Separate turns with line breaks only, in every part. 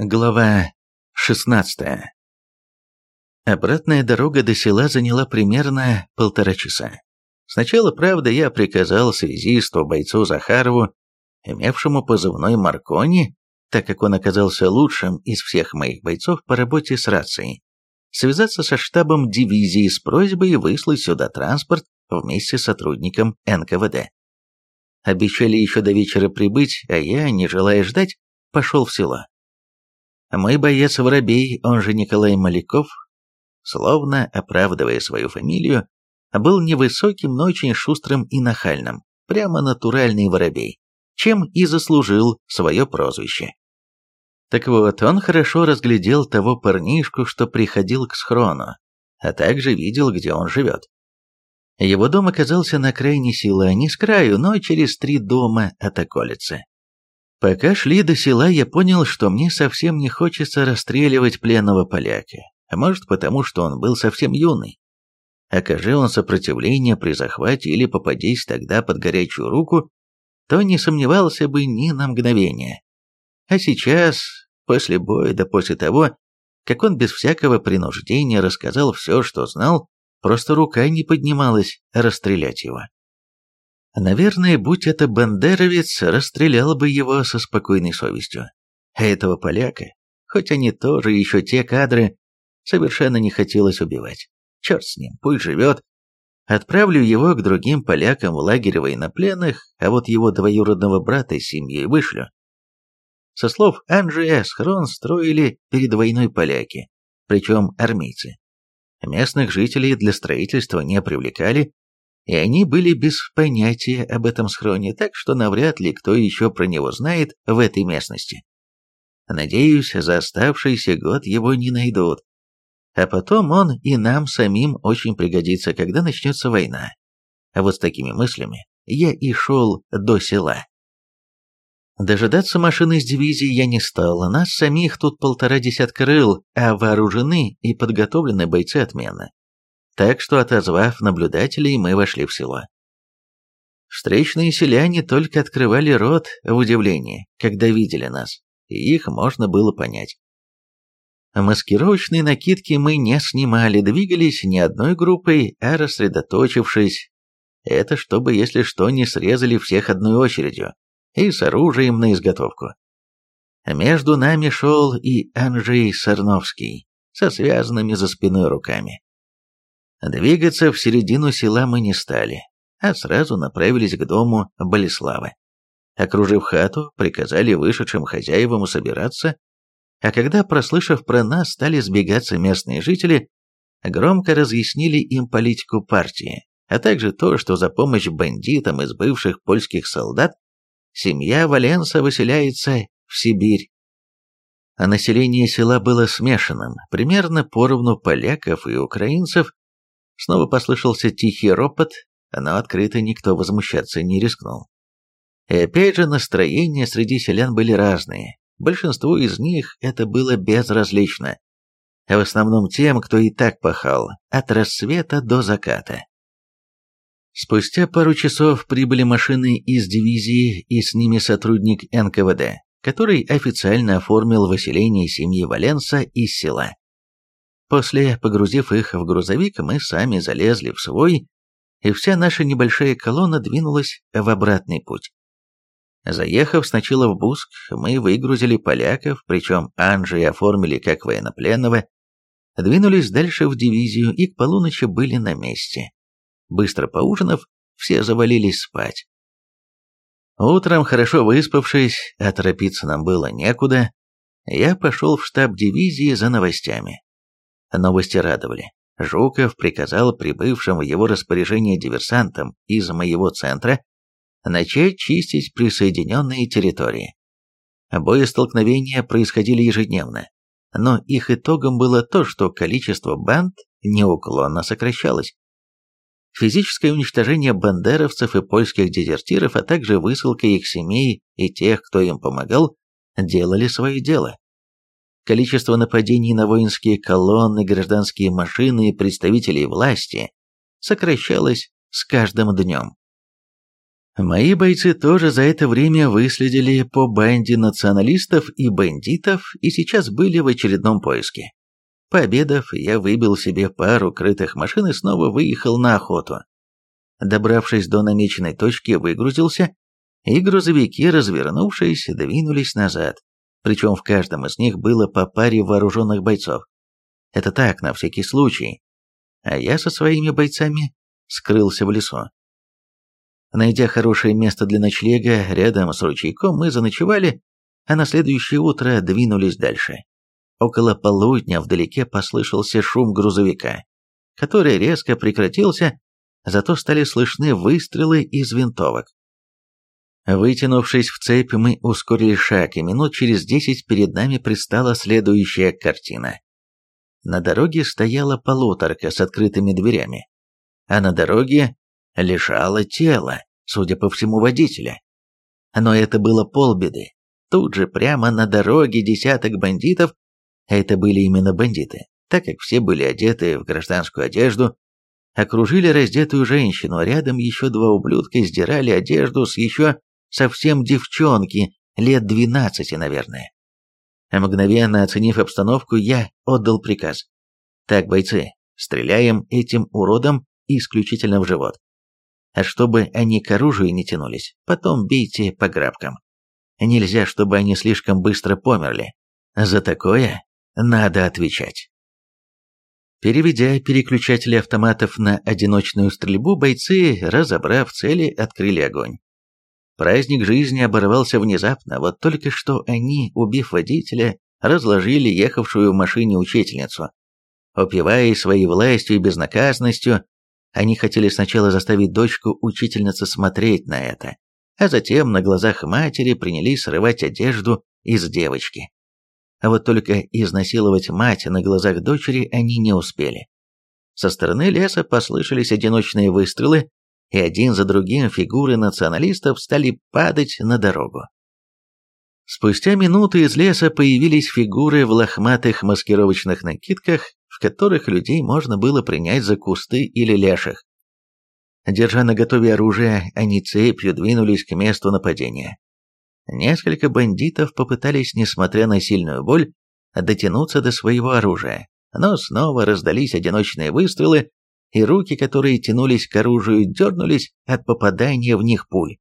Глава 16 Обратная дорога до села заняла примерно полтора часа. Сначала, правда, я приказал связисту бойцу Захарову, имевшему позывной Маркони, так как он оказался лучшим из всех моих бойцов по работе с рацией, связаться со штабом дивизии с просьбой выслать сюда транспорт вместе с сотрудником НКВД. Обещали еще до вечера прибыть, а я, не желая ждать, пошел в село. Мой боец Воробей, он же Николай Маляков, словно оправдывая свою фамилию, был невысоким, но очень шустрым и нахальным, прямо натуральный воробей, чем и заслужил свое прозвище. Так вот, он хорошо разглядел того парнишку, что приходил к схрону, а также видел, где он живет. Его дом оказался на крайней села, не с краю, но через три дома от околицы. Пока шли до села, я понял, что мне совсем не хочется расстреливать пленного поляка, а может потому, что он был совсем юный. Окажи он сопротивление при захвате или попадись тогда под горячую руку, то не сомневался бы ни на мгновение. А сейчас, после боя, да после того, как он без всякого принуждения рассказал все, что знал, просто рука не поднималась расстрелять его. Наверное, будь это бандеровец, расстрелял бы его со спокойной совестью. А этого поляка, хоть они тоже еще те кадры, совершенно не хотелось убивать. Черт с ним, пусть живет. Отправлю его к другим полякам в лагерь военнопленных, а вот его двоюродного брата с семьей вышлю. Со слов Анджия, схрон строили перед войной поляки, причем армейцы. Местных жителей для строительства не привлекали, и они были без понятия об этом схроне, так что навряд ли кто еще про него знает в этой местности. Надеюсь, за оставшийся год его не найдут. А потом он и нам самим очень пригодится, когда начнется война. А вот с такими мыслями я и шел до села. Дожидаться машины из дивизии я не стал, нас самих тут полтора десятка рыл, а вооружены и подготовлены бойцы отменно так что, отозвав наблюдателей, мы вошли в село. Встречные селяне только открывали рот в удивлении, когда видели нас, и их можно было понять. Маскировочные накидки мы не снимали, двигались не одной группой, а рассредоточившись. Это чтобы, если что, не срезали всех одной очередью, и с оружием на изготовку. Между нами шел и Анжей Сарновский, со связанными за спиной руками. Двигаться в середину села мы не стали, а сразу направились к дому Болеславы. Окружив хату, приказали вышедшим хозяевам собираться, а когда, прослышав про нас, стали сбегаться местные жители, громко разъяснили им политику партии, а также то, что за помощь бандитам из бывших польских солдат семья Валенса выселяется в Сибирь. А население села было смешанным, примерно поровну поляков и украинцев, Снова послышался тихий ропот, но открыто никто возмущаться не рискнул. И опять же настроения среди селян были разные. Большинству из них это было безразлично. А в основном тем, кто и так пахал, от рассвета до заката. Спустя пару часов прибыли машины из дивизии и с ними сотрудник НКВД, который официально оформил выселение семьи Валенса из села. После, погрузив их в грузовик, мы сами залезли в свой, и вся наша небольшая колонна двинулась в обратный путь. Заехав сначала в Буск, мы выгрузили поляков, причем Анжи оформили как военнопленного, двинулись дальше в дивизию и к полуночи были на месте. Быстро поужинав, все завалились спать. Утром, хорошо выспавшись, а торопиться нам было некуда, я пошел в штаб дивизии за новостями. Новости радовали. Жуков приказал прибывшим в его распоряжение диверсантам из моего центра начать чистить присоединенные территории. Боестолкновения происходили ежедневно, но их итогом было то, что количество банд неуклонно сокращалось. Физическое уничтожение бандеровцев и польских дезертиров, а также высылка их семей и тех, кто им помогал, делали свое дело. Количество нападений на воинские колонны, гражданские машины и представителей власти сокращалось с каждым днем. Мои бойцы тоже за это время выследили по банде националистов и бандитов и сейчас были в очередном поиске. Пообедав, я выбил себе пару крытых машин и снова выехал на охоту. Добравшись до намеченной точки, выгрузился, и грузовики, развернувшись, двинулись назад. Причем в каждом из них было по паре вооруженных бойцов. Это так, на всякий случай. А я со своими бойцами скрылся в лесу. Найдя хорошее место для ночлега рядом с ручейком, мы заночевали, а на следующее утро двинулись дальше. Около полудня вдалеке послышался шум грузовика, который резко прекратился, зато стали слышны выстрелы из винтовок. Вытянувшись в цепь, мы ускорили шаг, и минут через десять перед нами предстала следующая картина. На дороге стояла полуторка с открытыми дверями, а на дороге лежало тело, судя по всему, водителя. Но это было полбеды. Тут же прямо на дороге десяток бандитов, а это были именно бандиты, так как все были одеты в гражданскую одежду, окружили раздетую женщину, а рядом еще два ублюдка сдирали одежду с еще совсем девчонки, лет двенадцати, наверное. Мгновенно оценив обстановку, я отдал приказ. «Так, бойцы, стреляем этим уродом исключительно в живот а чтобы они к оружию не тянулись, потом бейте по грабкам. Нельзя, чтобы они слишком быстро померли. За такое надо отвечать. Переведя переключатели автоматов на одиночную стрельбу, бойцы, разобрав цели, открыли огонь. Праздник жизни оборвался внезапно, вот только что они, убив водителя, разложили ехавшую в машине учительницу. Упиваясь своей властью и безнаказанностью, они хотели сначала заставить дочку учительницы смотреть на это, а затем на глазах матери принялись срывать одежду из девочки. А вот только изнасиловать мать на глазах дочери они не успели. Со стороны леса послышались одиночные выстрелы, и один за другим фигуры националистов стали падать на дорогу. Спустя минуты из леса появились фигуры в лохматых маскировочных накидках в которых людей можно было принять за кусты или леших. Держа наготове оружие, они цепью двинулись к месту нападения. Несколько бандитов попытались, несмотря на сильную боль, дотянуться до своего оружия, но снова раздались одиночные выстрелы, и руки, которые тянулись к оружию, дернулись от попадания в них пуль.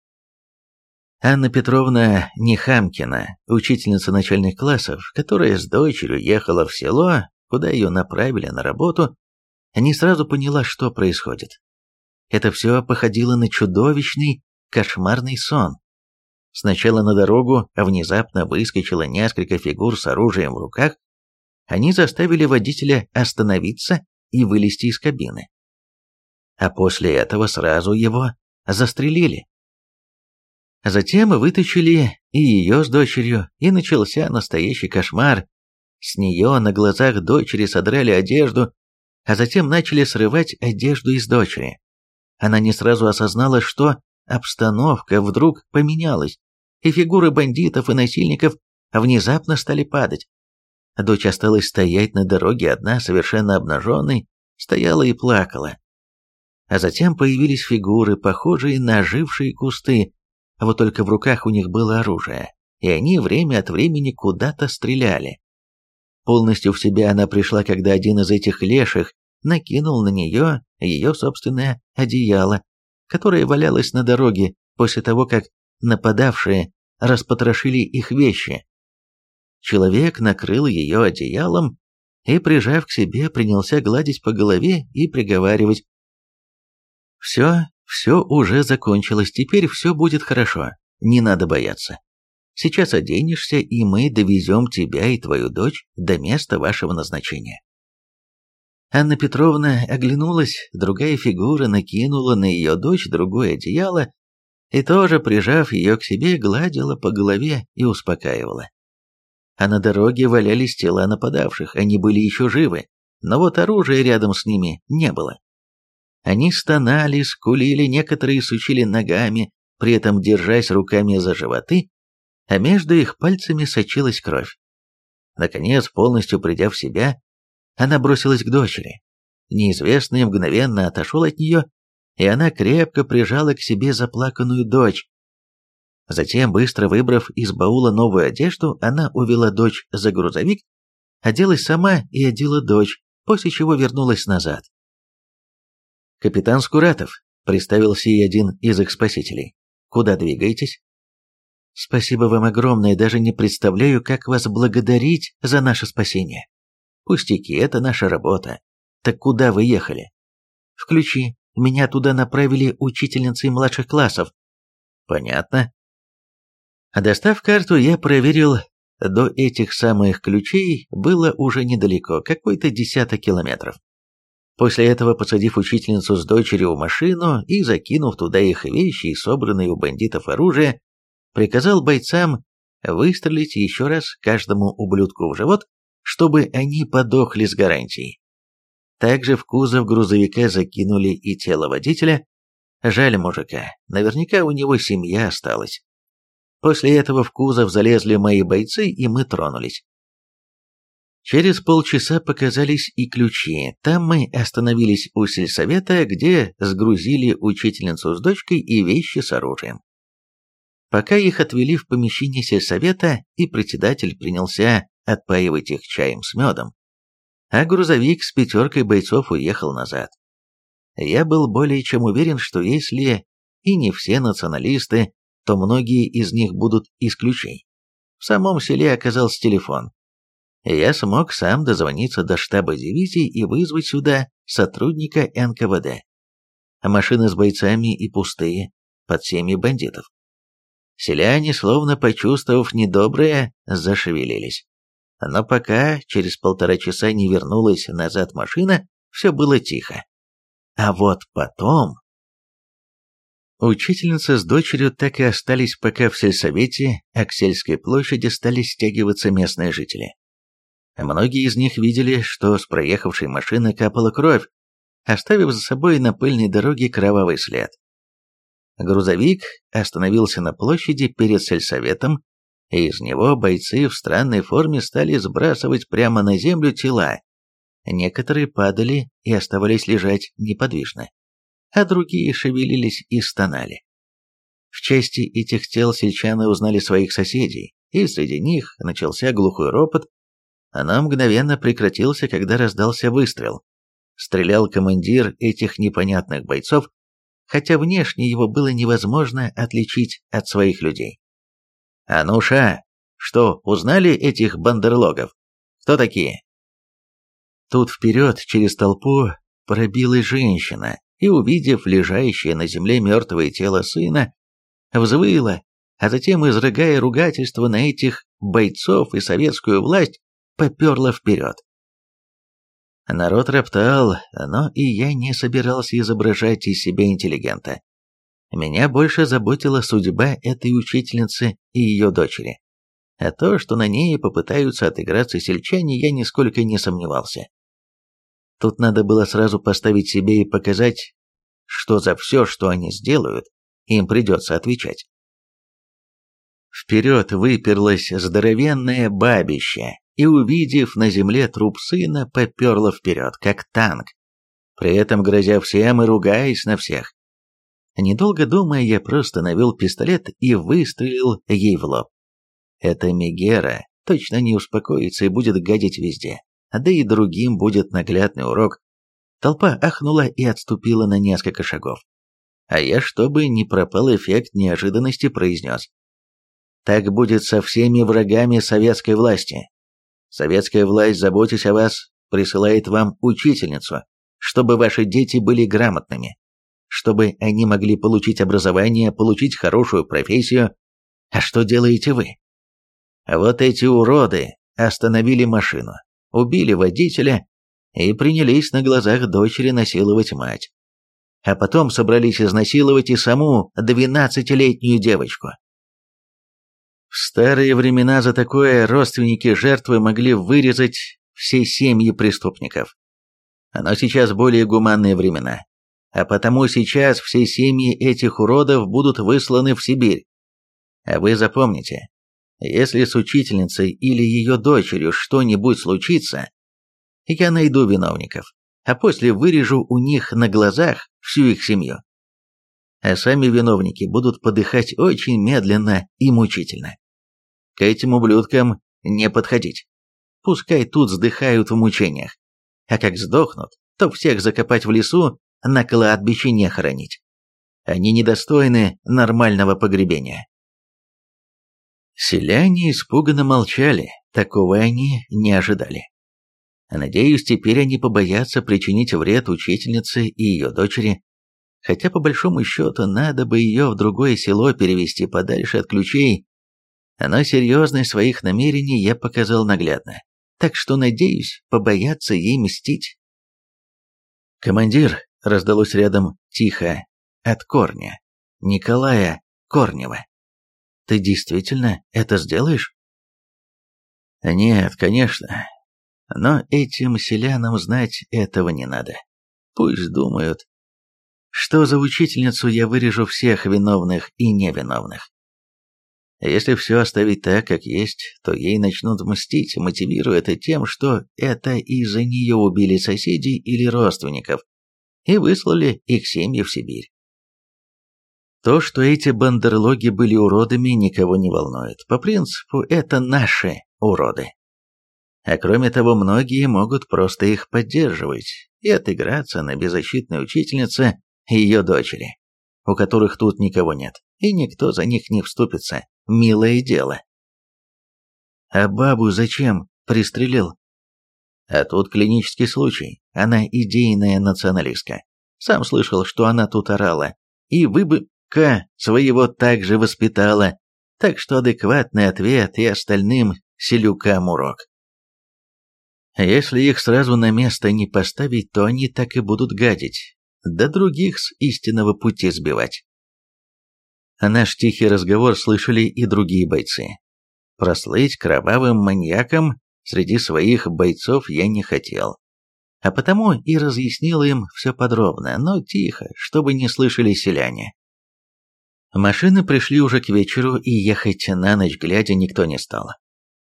Анна Петровна Нехамкина, учительница начальных классов, которая с дочерью ехала в село, куда ее направили на работу, не сразу поняла, что происходит. Это все походило на чудовищный, кошмарный сон. Сначала на дорогу внезапно выскочило несколько фигур с оружием в руках, они заставили водителя остановиться и вылезти из кабины. А после этого сразу его застрелили. Затем вытащили и ее с дочерью, и начался настоящий кошмар, с нее на глазах дочери содрали одежду, а затем начали срывать одежду из дочери. Она не сразу осознала, что обстановка вдруг поменялась, и фигуры бандитов и насильников внезапно стали падать. Дочь осталась стоять на дороге одна, совершенно обнаженной, стояла и плакала. А затем появились фигуры, похожие на ожившие кусты, а вот только в руках у них было оружие, и они время от времени куда-то стреляли. Полностью в себя она пришла, когда один из этих леших накинул на нее ее собственное одеяло, которое валялось на дороге после того, как нападавшие распотрошили их вещи. Человек накрыл ее одеялом и, прижав к себе, принялся гладить по голове и приговаривать. «Все, все уже закончилось, теперь все будет хорошо, не надо бояться. Сейчас оденешься, и мы довезем тебя и твою дочь до места вашего назначения». Анна Петровна оглянулась, другая фигура накинула на ее дочь другое одеяло и тоже, прижав ее к себе, гладила по голове и успокаивала. А на дороге валялись тела нападавших, они были еще живы, но вот оружия рядом с ними не было. Они стонали, скулили, некоторые сучили ногами, при этом держась руками за животы а между их пальцами сочилась кровь. Наконец, полностью придя в себя, она бросилась к дочери. Неизвестный мгновенно отошел от нее и она крепко прижала к себе заплаканную дочь. Затем, быстро выбрав из баула новую одежду, она увела дочь за грузовик, оделась сама и одела дочь, после чего вернулась назад. «Капитан Скуратов», — представился ей один из их спасителей. «Куда двигаетесь?» «Спасибо вам огромное, даже не представляю, как вас благодарить за наше спасение. Пустяки, это наша работа. Так куда вы ехали?» «В ключи. Меня туда направили учительницей младших классов». «Понятно. Достав карту, я проверил, до этих самых ключей было уже недалеко, какой-то десяток километров. После этого, посадив учительницу с дочерью в машину и закинув туда их вещи и собранные у бандитов оружие, приказал бойцам выстрелить еще раз каждому ублюдку в живот, чтобы они подохли с гарантией. Также в кузов грузовика закинули и тело водителя. Жаль мужика, наверняка у него семья осталась. После этого в кузов залезли мои бойцы, и мы тронулись. Через полчаса показались и ключи. Там мы остановились у сельсовета, где сгрузили учительницу с дочкой и вещи с оружием. Пока их отвели в помещение сельсовета, и председатель принялся отпаивать их чаем с медом, а грузовик с пятеркой бойцов уехал назад. Я был более чем уверен, что если и не все националисты, то многие из них будут исключей. В самом селе оказался телефон. Я смог сам дозвониться до штаба дивизии и вызвать сюда сотрудника НКВД. Машины с бойцами и пустые, под семьи бандитов. Селяне, словно почувствовав недоброе, зашевелились. Но пока через полтора часа не вернулась назад машина, все было тихо. А вот потом... Учительница с дочерью так и остались пока в сельсовете, а к сельской площади стали стягиваться местные жители. Многие из них видели, что с проехавшей машины капала кровь, оставив за собой на пыльной дороге кровавый след. Грузовик остановился на площади перед сельсоветом, и из него бойцы в странной форме стали сбрасывать прямо на землю тела. Некоторые падали и оставались лежать неподвижно а другие шевелились и стонали. В части этих тел сельчаны узнали своих соседей, и среди них начался глухой ропот, но мгновенно прекратился, когда раздался выстрел. Стрелял командир этих непонятных бойцов, хотя внешне его было невозможно отличить от своих людей. «Ануша, что, узнали этих бандерлогов? Кто такие?» Тут вперед, через толпу, пробилась женщина, и, увидев лежащее на земле мертвое тело сына, взвыла, а затем, изрыгая ругательство на этих бойцов и советскую власть, поперла вперед. Народ роптал, но и я не собирался изображать из себя интеллигента. Меня больше заботила судьба этой учительницы и ее дочери. А то, что на ней попытаются отыграться сельчане, я нисколько не сомневался. Тут надо было сразу поставить себе и показать, что за все, что они сделают, им придется отвечать. Вперед выперлось здоровенное бабище и, увидев на земле труп сына, поперло вперед, как танк, при этом грозя всем и ругаясь на всех. Недолго думая, я просто навел пистолет и выстрелил ей в лоб. Эта Мегера точно не успокоится и будет гадить везде да и другим будет наглядный урок. Толпа ахнула и отступила на несколько шагов. А я, чтобы не пропал эффект неожиданности, произнес. Так будет со всеми врагами советской власти. Советская власть, заботясь о вас, присылает вам учительницу, чтобы ваши дети были грамотными, чтобы они могли получить образование, получить хорошую профессию. А что делаете вы? Вот эти уроды остановили машину, убили водителя и принялись на глазах дочери насиловать мать. А потом собрались изнасиловать и саму двенадцатилетнюю девочку. В старые времена за такое родственники жертвы могли вырезать все семьи преступников. Но сейчас более гуманные времена. А потому сейчас все семьи этих уродов будут высланы в Сибирь. А вы запомните, если с учительницей или ее дочерью что-нибудь случится, я найду виновников, а после вырежу у них на глазах всю их семью. а сами виновники будут подыхать очень медленно и мучительно. К этим ублюдкам не подходить. Пускай тут сдыхают в мучениях. А как сдохнут, то всех закопать в лесу, на кладбище не хоронить. Они недостойны нормального погребения. Селяне испуганно молчали, такого они не ожидали. Надеюсь, теперь они побоятся причинить вред учительнице и ее дочери, хотя по большому счету надо бы ее в другое село перевести подальше от ключей, но серьезность своих намерений я показал наглядно, так что, надеюсь, побояться ей мстить. «Командир», — раздалось рядом тихо, от корня, Николая Корнева. Ты действительно это сделаешь? Нет, конечно. Но этим селянам знать этого не надо. Пусть думают, что за учительницу я вырежу всех виновных и невиновных. Если все оставить так, как есть, то ей начнут мстить, мотивируя это тем, что это из-за нее убили соседей или родственников и выслали их семьи в Сибирь. То, что эти бандерлоги были уродами, никого не волнует. По принципу, это наши уроды. А кроме того, многие могут просто их поддерживать и отыграться на беззащитной учительнице и ее дочери, у которых тут никого нет, и никто за них не вступится. Милое дело. А бабу зачем пристрелил? А тут клинический случай. Она идейная националистка. Сам слышал, что она тут орала. И вы бы... К своего также воспитала, так что адекватный ответ и остальным селюкам урок. Если их сразу на место не поставить, то они так и будут гадить, да других с истинного пути сбивать. Наш тихий разговор слышали и другие бойцы. Прослыть кровавым маньяком среди своих бойцов я не хотел. А потому и разъяснил им все подробно, но тихо, чтобы не слышали селяне. Машины пришли уже к вечеру, и ехать на ночь глядя никто не стал.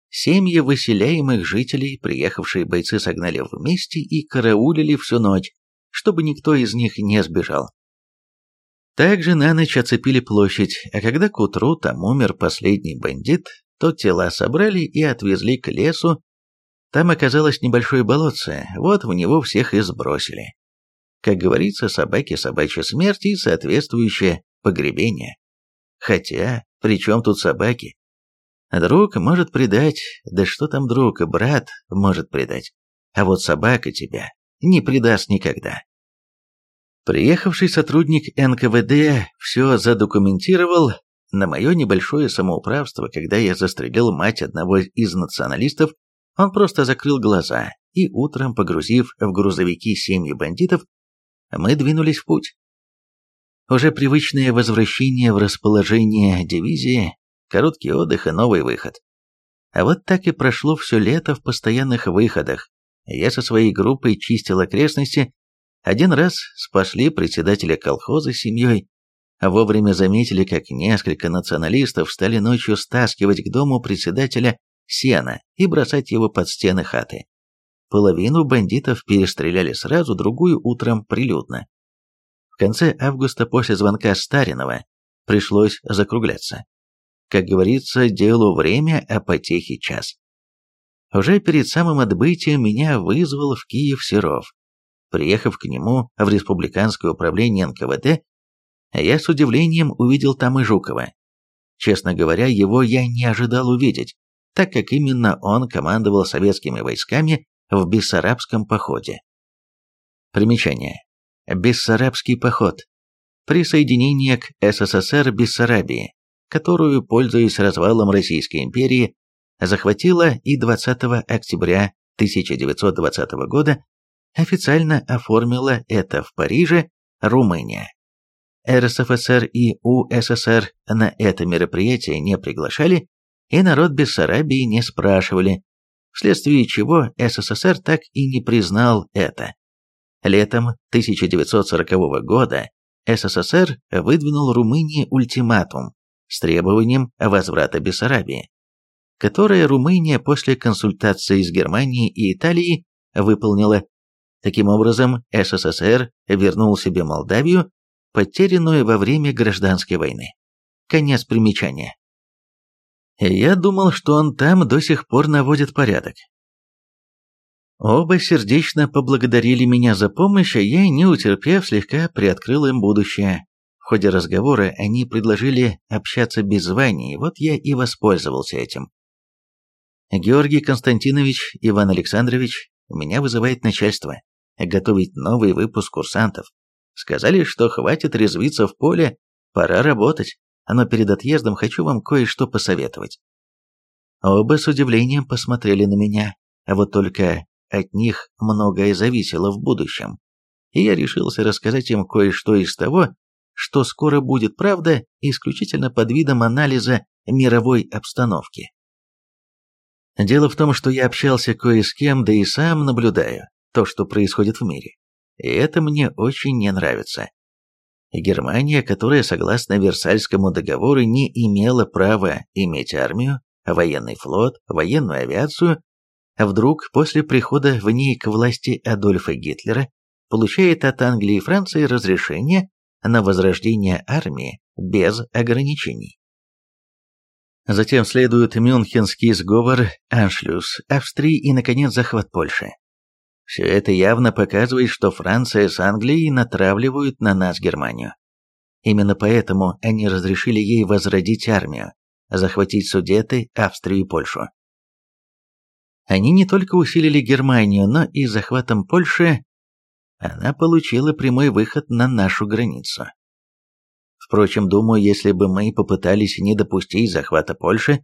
Семьи выселяемых жителей приехавшие бойцы согнали вместе и караулили всю ночь, чтобы никто из них не сбежал. Также на ночь оцепили площадь, а когда к утру там умер последний бандит, то тела собрали и отвезли к лесу. Там оказалось небольшое болотце, вот в него всех и сбросили. Как говорится, собаки собачья смерть и соответствующее погребение. Хотя, при чем тут собаки? Друг может предать, да что там друг, брат может предать. А вот собака тебя не предаст никогда. Приехавший сотрудник НКВД все задокументировал на мое небольшое самоуправство, когда я застрелил мать одного из националистов, он просто закрыл глаза, и утром, погрузив в грузовики семьи бандитов, мы двинулись в путь. Уже привычное возвращение в расположение дивизии, короткий отдых и новый выход. А вот так и прошло все лето в постоянных выходах. Я со своей группой чистил окрестности, один раз спасли председателя колхоза с семьей, а вовремя заметили, как несколько националистов стали ночью стаскивать к дому председателя сена и бросать его под стены хаты. Половину бандитов перестреляли сразу, другую утром прилюдно. В конце августа после звонка Старинова пришлось закругляться. Как говорится, делу время, а потехи час. Уже перед самым отбытием меня вызвал в Киев Серов. Приехав к нему в республиканское управление НКВД, я с удивлением увидел там и Жукова. Честно говоря, его я не ожидал увидеть, так как именно он командовал советскими войсками в Бессарабском походе. Примечание. Бессарабский поход. Присоединение к СССР Бессарабии, которую, пользуясь развалом Российской империи, захватила и 20 октября 1920 года официально оформила это в Париже, Румыния. РСФСР и УССР на это мероприятие не приглашали, и народ Бессарабии не спрашивали, вследствие чего СССР так и не признал это. Летом 1940 года СССР выдвинул Румынии ультиматум с требованием возврата Бессарабии, которое Румыния после консультации с Германией и Италией выполнила. Таким образом, СССР вернул себе Молдавию, потерянную во время гражданской войны. Конец примечания. Я думал, что он там до сих пор наводит порядок. Оба сердечно поблагодарили меня за помощь, а я, не утерпев, слегка приоткрыл им будущее. В ходе разговора они предложили общаться без званий, вот я и воспользовался этим. Георгий Константинович, Иван Александрович, меня вызывает начальство. Готовить новый выпуск курсантов. Сказали, что хватит резвиться в поле, пора работать, но перед отъездом хочу вам кое-что посоветовать. Оба с удивлением посмотрели на меня, а вот только от них многое зависело в будущем. И я решился рассказать им кое-что из того, что скоро будет правда, исключительно под видом анализа мировой обстановки. Дело в том, что я общался кое с кем, да и сам наблюдаю то, что происходит в мире. И это мне очень не нравится. Германия, которая, согласно Версальскому договору, не имела права иметь армию, военный флот, военную авиацию, а вдруг после прихода в ней к власти Адольфа Гитлера получает от Англии и Франции разрешение на возрождение армии без ограничений. Затем следует Мюнхенский сговор, Аншлюс, Австрии и, наконец, захват Польши. Все это явно показывает, что Франция с Англией натравливают на нас Германию. Именно поэтому они разрешили ей возродить армию, захватить Судеты, Австрию и Польшу. Они не только усилили Германию, но и захватом Польши она получила прямой выход на нашу границу. Впрочем, думаю, если бы мы попытались не допустить захвата Польши,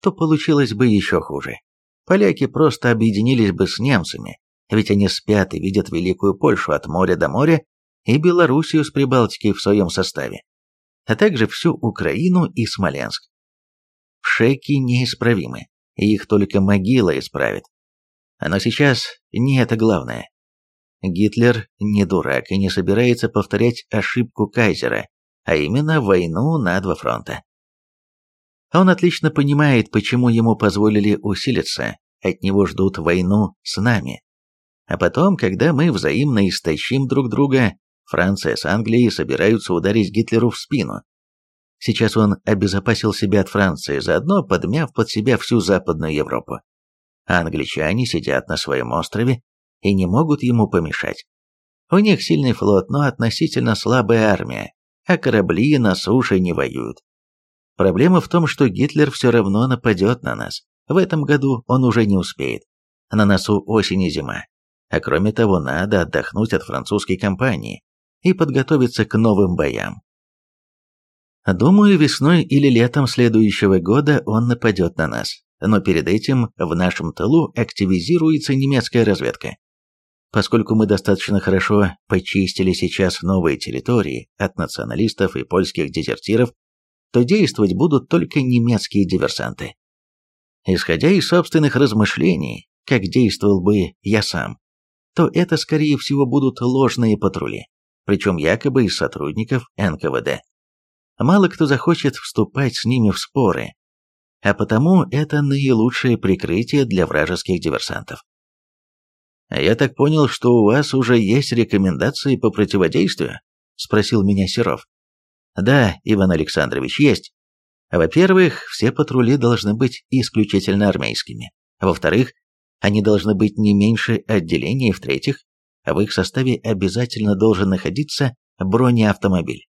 то получилось бы еще хуже. Поляки просто объединились бы с немцами, ведь они спят и видят Великую Польшу от моря до моря и Белоруссию с Прибалтикой в своем составе, а также всю Украину и Смоленск. Пшеки неисправимы, и их только могила исправит. Но сейчас не это главное. Гитлер не дурак и не собирается повторять ошибку Кайзера, а именно войну на два фронта. Он отлично понимает, почему ему позволили усилиться, от него ждут войну с нами. А потом, когда мы взаимно истощим друг друга, Франция с Англией собираются ударить Гитлеру в спину. Сейчас он обезопасил себя от Франции, заодно подмяв под себя всю Западную Европу. А англичане сидят на своем острове и не могут ему помешать. У них сильный флот, но относительно слабая армия, а корабли на суше не воюют. Проблема в том, что Гитлер все равно нападет на нас. В этом году он уже не успеет. На носу осень и зима. А кроме того, надо отдохнуть от французской кампании и подготовиться к новым боям. Думаю, весной или летом следующего года он нападет на нас, но перед этим в нашем тылу активизируется немецкая разведка. Поскольку мы достаточно хорошо почистили сейчас новые территории от националистов и польских дезертиров, то действовать будут только немецкие диверсанты. Исходя из собственных размышлений, как действовал бы я сам, то это, скорее всего, будут ложные патрули, причем якобы из сотрудников НКВД. Мало кто захочет вступать с ними в споры, а потому это наилучшее прикрытие для вражеских диверсантов. А «Я так понял, что у вас уже есть рекомендации по противодействию?» – спросил меня Серов. «Да, Иван Александрович, есть. Во-первых, все патрули должны быть исключительно армейскими. Во-вторых, они должны быть не меньше отделений. В-третьих, в их составе обязательно должен находиться бронеавтомобиль.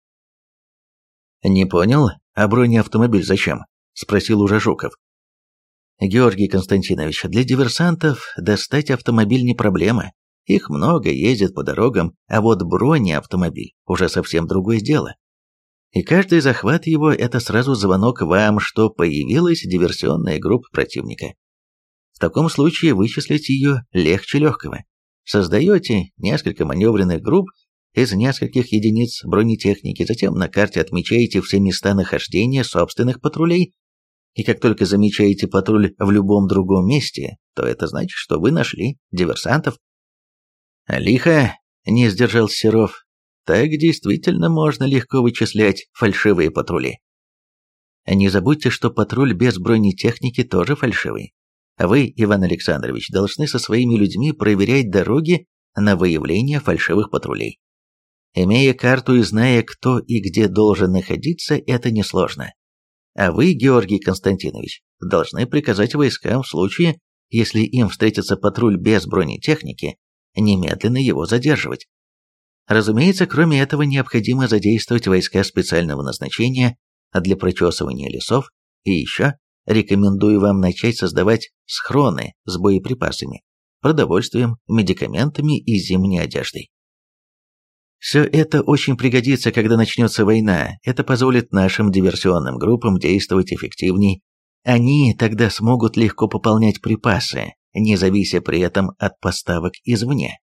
«Не понял, а бронеавтомобиль зачем?» – спросил уже Жуков. «Георгий Константинович, для диверсантов достать автомобиль не проблема. Их много, ездят по дорогам, а вот бронеавтомобиль – уже совсем другое дело. И каждый захват его – это сразу звонок вам, что появилась диверсионная группа противника. Таком случае вычислить ее легче легкого. Создаете несколько маневренных групп из нескольких единиц бронетехники, затем на карте отмечаете все места нахождения собственных патрулей, и как только замечаете патруль в любом другом месте, то это значит, что вы нашли диверсантов. Лихо, не сдержал Серов, так действительно можно легко вычислять фальшивые патрули. Не забудьте, что патруль без бронетехники тоже фальшивый. Вы, Иван Александрович, должны со своими людьми проверять дороги на выявление фальшивых патрулей. Имея карту и зная, кто и где должен находиться, это несложно. А вы, Георгий Константинович, должны приказать войскам в случае, если им встретится патруль без бронетехники, немедленно его задерживать. Разумеется, кроме этого необходимо задействовать войска специального назначения для прочесывания лесов, и еще рекомендую вам начать создавать схроны с боеприпасами, продовольствием, медикаментами и зимней одеждой. Все это очень пригодится, когда начнется война. Это позволит нашим диверсионным группам действовать эффективней. Они тогда смогут легко пополнять припасы, не завися при этом от поставок извне.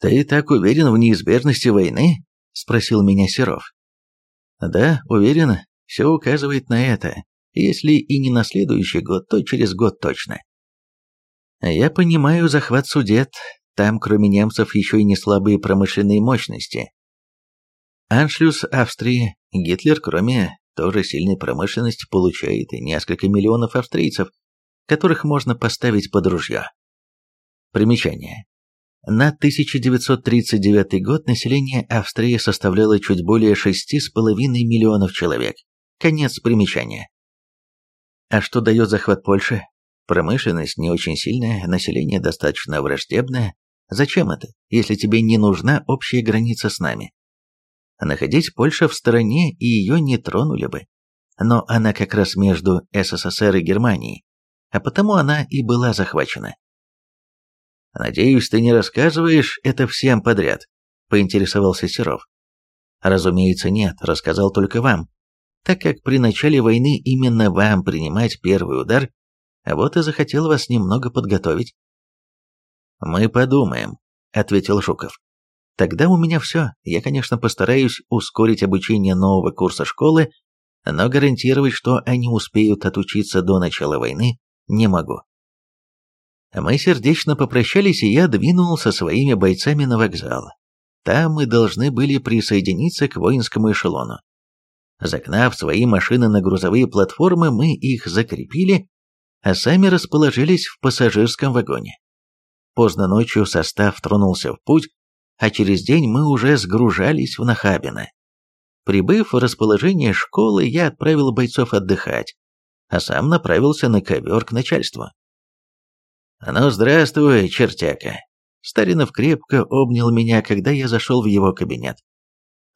«Ты так уверен в неизбежности войны?» – спросил меня Серов. «Да, уверен, все указывает на это. Если и не на следующий год, то через год точно». «Я понимаю захват судет, там, кроме немцев, еще и не слабые промышленные мощности. Аншлюс Австрии, Гитлер, кроме тоже сильной промышленности, получает несколько миллионов австрийцев, которых можно поставить под ружье. Примечание. На 1939 год население Австрии составляло чуть более 6,5 миллионов человек. Конец примечания. А что дает захват Польши? Промышленность не очень сильная, население достаточно враждебное, Зачем это, если тебе не нужна общая граница с нами? Находясь Польша в стороне, и ее не тронули бы. Но она как раз между СССР и Германией, а потому она и была захвачена. «Надеюсь, ты не рассказываешь это всем подряд», — поинтересовался Серов. «Разумеется, нет, рассказал только вам, так как при начале войны именно вам принимать первый удар, а вот и захотел вас немного подготовить. «Мы подумаем», — ответил Жуков. «Тогда у меня все. Я, конечно, постараюсь ускорить обучение нового курса школы, но гарантировать, что они успеют отучиться до начала войны, не могу». Мы сердечно попрощались, и я двинул со своими бойцами на вокзал. Там мы должны были присоединиться к воинскому эшелону. Загнав свои машины на грузовые платформы, мы их закрепили, а сами расположились в пассажирском вагоне. Поздно ночью состав тронулся в путь, а через день мы уже сгружались в Нахабино. Прибыв в расположение школы, я отправил бойцов отдыхать, а сам направился на ковер к начальству. «Ну, здравствуй, чертяка!» Старинов крепко обнял меня, когда я зашел в его кабинет.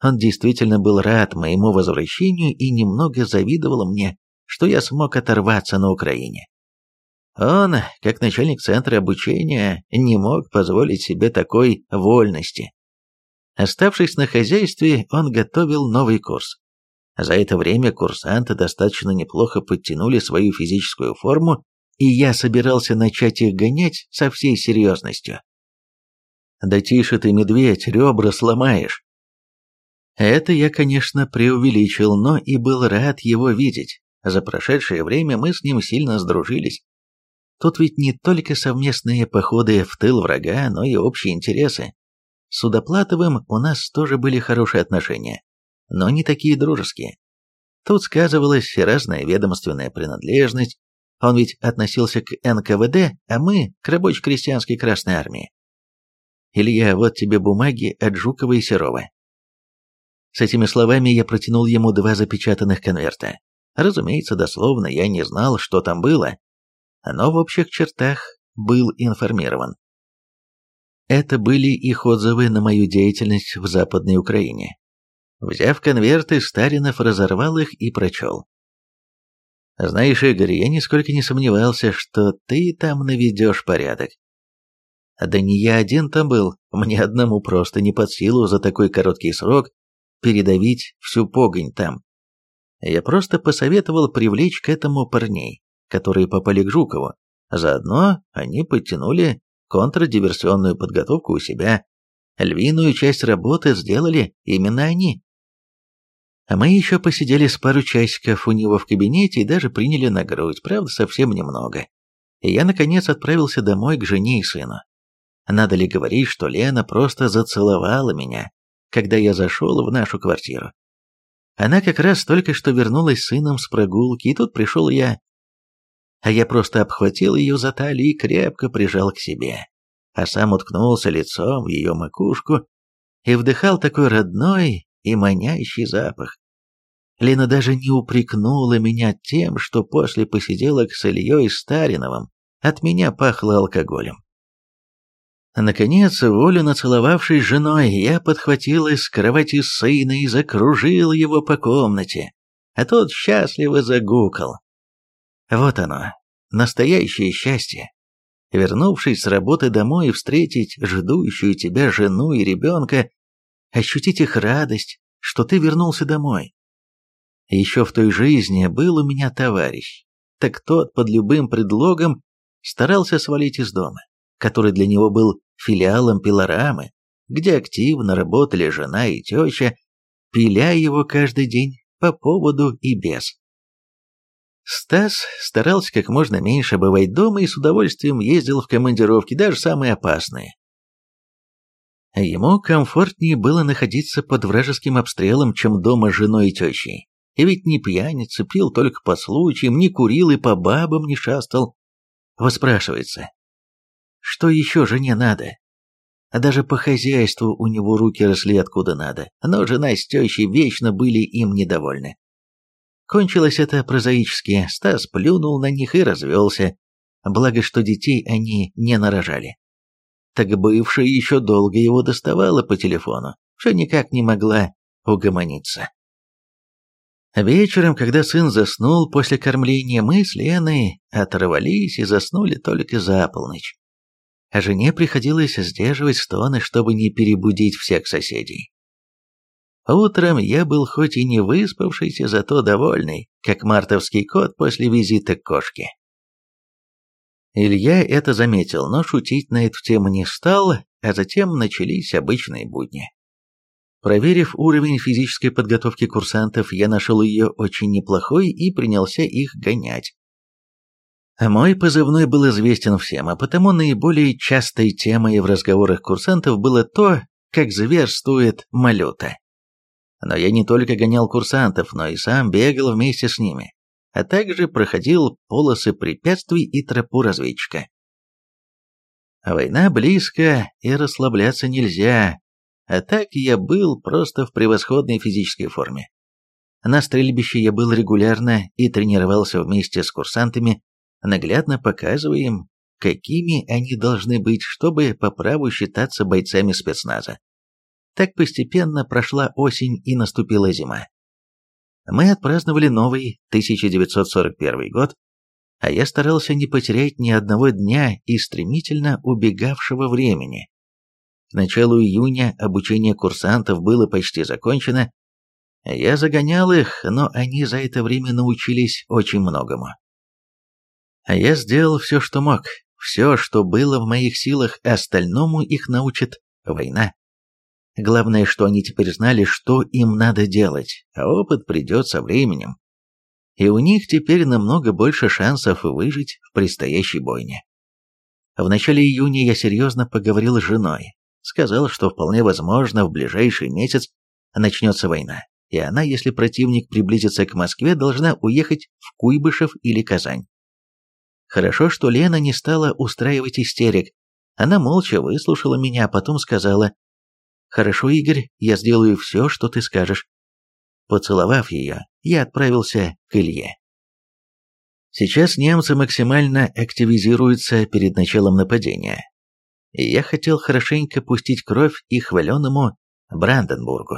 Он действительно был рад моему возвращению и немного завидовал мне, что я смог оторваться на Украине. Он, как начальник центра обучения, не мог позволить себе такой вольности. Оставшись на хозяйстве, он готовил новый курс. За это время курсанты достаточно неплохо подтянули свою физическую форму, и я собирался начать их гонять со всей серьезностью. «Да тише ты, медведь, ребра сломаешь!» Это я, конечно, преувеличил, но и был рад его видеть. За прошедшее время мы с ним сильно сдружились. Тут ведь не только совместные походы в тыл врага, но и общие интересы. С Судоплатовым у нас тоже были хорошие отношения, но не такие дружеские. Тут сказывалась разная ведомственная принадлежность, он ведь относился к НКВД, а мы – к рабоче-крестьянской Красной Армии. Илья, вот тебе бумаги от Жукова и Серова. С этими словами я протянул ему два запечатанных конверта. Разумеется, дословно я не знал, что там было, но в общих чертах был информирован. Это были их отзывы на мою деятельность в Западной Украине. Взяв конверты, Старинов разорвал их и прочел. «Знаешь, Игорь, я нисколько не сомневался, что ты там наведешь порядок. Да не я один там был, мне одному просто не под силу за такой короткий срок передавить всю погонь там. Я просто посоветовал привлечь к этому парней которые попали к Жукову. Заодно они подтянули контрдиверсионную подготовку у себя. Львиную часть работы сделали именно они. А мы еще посидели с пару часиков у него в кабинете и даже приняли на грудь, правда, совсем немного. И я, наконец, отправился домой к жене и сыну. Надо ли говорить, что Лена просто зацеловала меня, когда я зашел в нашу квартиру. Она как раз только что вернулась с сыном с прогулки, и тут пришел я, а я просто обхватил ее за талию и крепко прижал к себе, а сам уткнулся лицом в ее макушку и вдыхал такой родной и манящий запах. Лена даже не упрекнула меня тем, что после посиделок с Ильей Стариновым от меня пахло алкоголем. Наконец, волю нацеловавшись с женой, я подхватил из кровати сына и закружил его по комнате, а тот счастливо загукал. Вот оно, настоящее счастье. Вернувшись с работы домой и встретить ждущую тебя жену и ребенка, ощутить их радость, что ты вернулся домой. Еще в той жизни был у меня товарищ, так тот под любым предлогом старался свалить из дома, который для него был филиалом пилорамы, где активно работали жена и теща, пиля его каждый день по поводу и без. Стас старался как можно меньше бывать дома и с удовольствием ездил в командировки, даже самые опасные. Ему комфортнее было находиться под вражеским обстрелом, чем дома с женой и тещей. И ведь не пьяница, пил только по случаям, не курил и по бабам не шастал. Воспрашивается, что еще жене надо? А даже по хозяйству у него руки росли откуда надо, но жена с тещей вечно были им недовольны. Кончилось это прозаически, Стас плюнул на них и развелся, благо что детей они не нарожали. Так бывшая еще долго его доставала по телефону, все никак не могла угомониться. Вечером, когда сын заснул после кормления, мы с Леной оторвались и заснули только за полночь жене приходилось сдерживать стоны, чтобы не перебудить всех соседей. Утром я был хоть и не выспавшийся, зато довольный, как мартовский кот после визита к кошке. Илья это заметил, но шутить на эту тему не стал, а затем начались обычные будни. Проверив уровень физической подготовки курсантов, я нашел ее очень неплохой и принялся их гонять. Мой позывной был известен всем, а потому наиболее частой темой в разговорах курсантов было то, как зверствует малюта. Но я не только гонял курсантов, но и сам бегал вместе с ними, а также проходил полосы препятствий и тропу разведчика. Война близко, и расслабляться нельзя, а так я был просто в превосходной физической форме. На стрельбище я был регулярно и тренировался вместе с курсантами наглядно показывая им, какими они должны быть, чтобы по праву считаться бойцами спецназа. Так постепенно прошла осень и наступила зима. Мы отпраздновали новый 1941 год, а я старался не потерять ни одного дня из стремительно убегавшего времени. К началу июня обучение курсантов было почти закончено, я загонял их, но они за это время научились очень многому. А я сделал все, что мог, все, что было в моих силах, остальному их научит война. Главное, что они теперь знали, что им надо делать, а опыт придет со временем. И у них теперь намного больше шансов выжить в предстоящей бойне. В начале июня я серьезно поговорил с женой. Сказал, что вполне возможно в ближайший месяц начнется война, и она, если противник приблизится к Москве, должна уехать в Куйбышев или Казань. Хорошо, что Лена не стала устраивать истерик. Она молча выслушала меня, а потом сказала, «Хорошо, Игорь, я сделаю все, что ты скажешь». Поцеловав ее, я отправился к Илье. Сейчас немцы максимально активизируются перед началом нападения. И я хотел хорошенько пустить кровь и хваленому Бранденбургу.